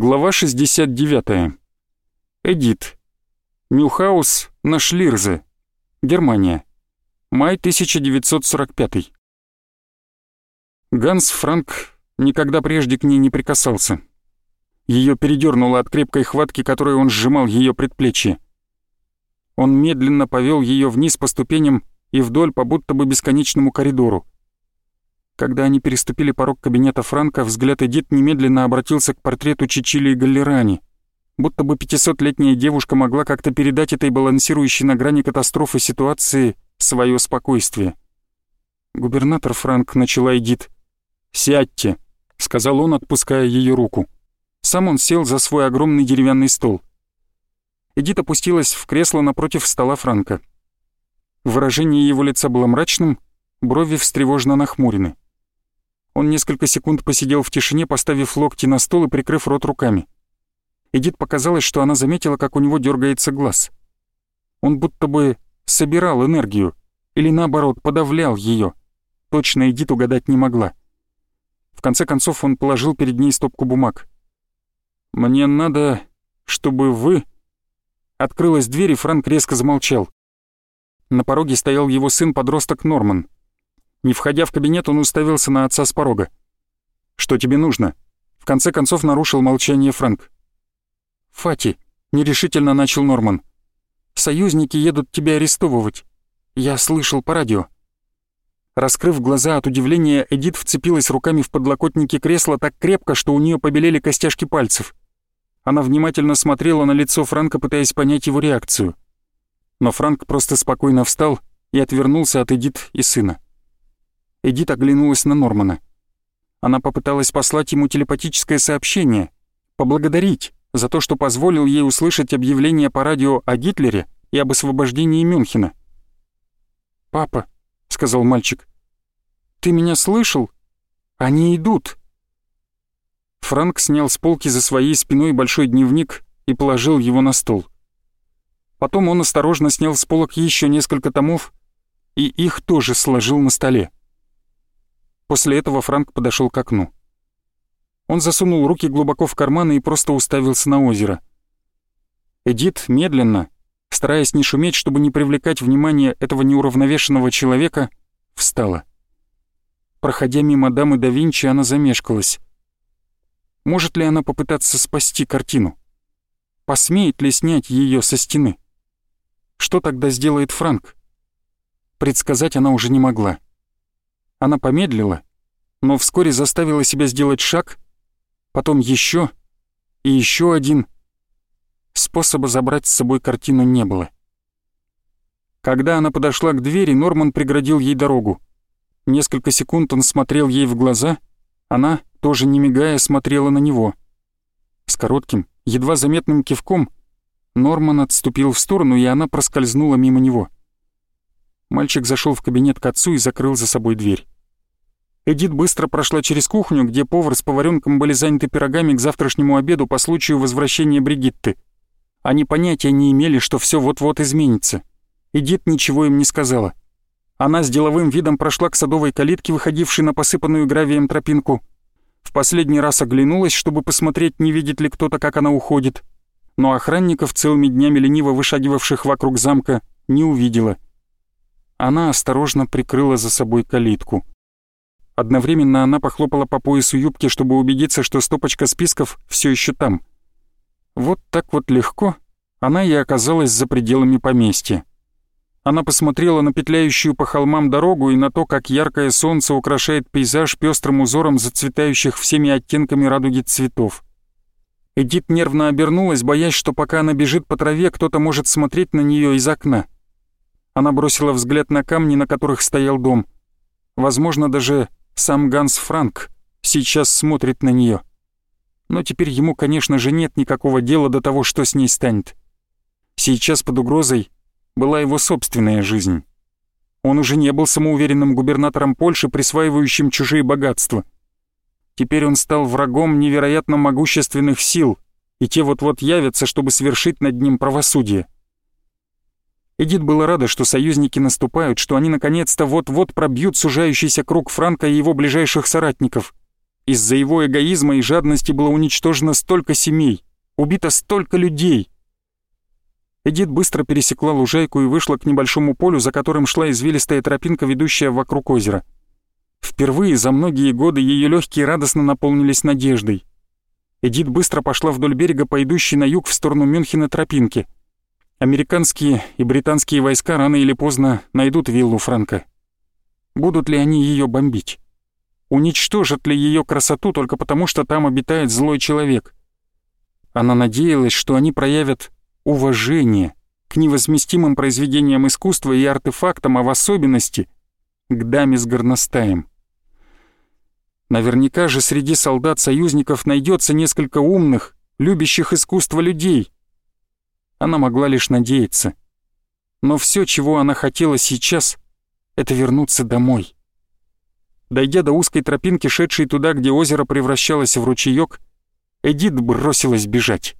Глава 69. Эдит. Мюхаус на Шлирзе. Германия. Май 1945. Ганс Франк никогда прежде к ней не прикасался. Ее передернуло от крепкой хватки, которой он сжимал ее предплечье. Он медленно повел ее вниз по ступеням и вдоль по будто бы бесконечному коридору. Когда они переступили порог кабинета Франка, взгляд Эдит немедленно обратился к портрету Чичили и Галлерани. Будто бы пятисотлетняя девушка могла как-то передать этой балансирующей на грани катастрофы ситуации свое спокойствие. «Губернатор Франк», — начала Эдит. «Сядьте», — сказал он, отпуская ее руку. Сам он сел за свой огромный деревянный стол. Эдит опустилась в кресло напротив стола Франка. Выражение его лица было мрачным, брови встревоженно нахмурены. Он несколько секунд посидел в тишине, поставив локти на стол и прикрыв рот руками. Эдит показалось, что она заметила, как у него дергается глаз. Он будто бы собирал энергию, или наоборот, подавлял ее. Точно Эдит угадать не могла. В конце концов он положил перед ней стопку бумаг. «Мне надо, чтобы вы...» Открылась дверь, и Франк резко замолчал. На пороге стоял его сын-подросток Норман. Не входя в кабинет, он уставился на отца с порога. «Что тебе нужно?» В конце концов нарушил молчание Фрэнк. «Фати», — нерешительно начал Норман. «Союзники едут тебя арестовывать. Я слышал по радио». Раскрыв глаза от удивления, Эдит вцепилась руками в подлокотники кресла так крепко, что у нее побелели костяшки пальцев. Она внимательно смотрела на лицо Франка, пытаясь понять его реакцию. Но Франк просто спокойно встал и отвернулся от Эдит и сына. Эдит оглянулась на Нормана. Она попыталась послать ему телепатическое сообщение, поблагодарить за то, что позволил ей услышать объявление по радио о Гитлере и об освобождении Мюнхена. «Папа», — сказал мальчик, — «ты меня слышал? Они идут». Франк снял с полки за своей спиной большой дневник и положил его на стол. Потом он осторожно снял с полок еще несколько томов и их тоже сложил на столе. После этого Франк подошел к окну. Он засунул руки глубоко в карманы и просто уставился на озеро. Эдит медленно, стараясь не шуметь, чтобы не привлекать внимание этого неуравновешенного человека, встала. Проходя мимо дамы да Винчи, она замешкалась. Может ли она попытаться спасти картину? Посмеет ли снять ее со стены? Что тогда сделает Франк? Предсказать она уже не могла. Она помедлила, но вскоре заставила себя сделать шаг, потом еще и еще один. Способа забрать с собой картину не было. Когда она подошла к двери, Норман преградил ей дорогу. Несколько секунд он смотрел ей в глаза, она, тоже не мигая, смотрела на него. С коротким, едва заметным кивком Норман отступил в сторону, и она проскользнула мимо него. Мальчик зашел в кабинет к отцу и закрыл за собой дверь. Эдит быстро прошла через кухню, где повар с поваренком были заняты пирогами к завтрашнему обеду по случаю возвращения Бригитты. Они понятия не имели, что все вот-вот изменится. Эдит ничего им не сказала. Она с деловым видом прошла к садовой калитке, выходившей на посыпанную гравием тропинку. В последний раз оглянулась, чтобы посмотреть, не видит ли кто-то, как она уходит. Но охранников, целыми днями лениво вышагивавших вокруг замка, не увидела — она осторожно прикрыла за собой калитку. Одновременно она похлопала по поясу юбки, чтобы убедиться, что стопочка списков все еще там. Вот так вот легко она и оказалась за пределами поместья. Она посмотрела на петляющую по холмам дорогу и на то, как яркое солнце украшает пейзаж пестрым узором зацветающих всеми оттенками радуги цветов. Эдит нервно обернулась, боясь, что пока она бежит по траве, кто-то может смотреть на нее из окна. Она бросила взгляд на камни, на которых стоял дом. Возможно, даже сам Ганс Франк сейчас смотрит на нее. Но теперь ему, конечно же, нет никакого дела до того, что с ней станет. Сейчас под угрозой была его собственная жизнь. Он уже не был самоуверенным губернатором Польши, присваивающим чужие богатства. Теперь он стал врагом невероятно могущественных сил, и те вот-вот явятся, чтобы свершить над ним правосудие. Эдит была рада, что союзники наступают, что они наконец-то вот-вот пробьют сужающийся круг Франка и его ближайших соратников. Из-за его эгоизма и жадности было уничтожено столько семей, убито столько людей. Эдит быстро пересекла лужайку и вышла к небольшому полю, за которым шла извилистая тропинка, ведущая вокруг озера. Впервые за многие годы ее легкие радостно наполнились надеждой. Эдит быстро пошла вдоль берега по идущей на юг в сторону Мюнхена тропинке. Американские и британские войска рано или поздно найдут виллу Франка. Будут ли они ее бомбить? Уничтожат ли ее красоту только потому, что там обитает злой человек? Она надеялась, что они проявят уважение к невозместимым произведениям искусства и артефактам, а в особенности к даме с горностаем. Наверняка же среди солдат-союзников найдется несколько умных, любящих искусство людей. Она могла лишь надеяться. Но все, чего она хотела сейчас, это вернуться домой. Дойдя до узкой тропинки, шедшей туда, где озеро превращалось в ручеёк, Эдит бросилась бежать.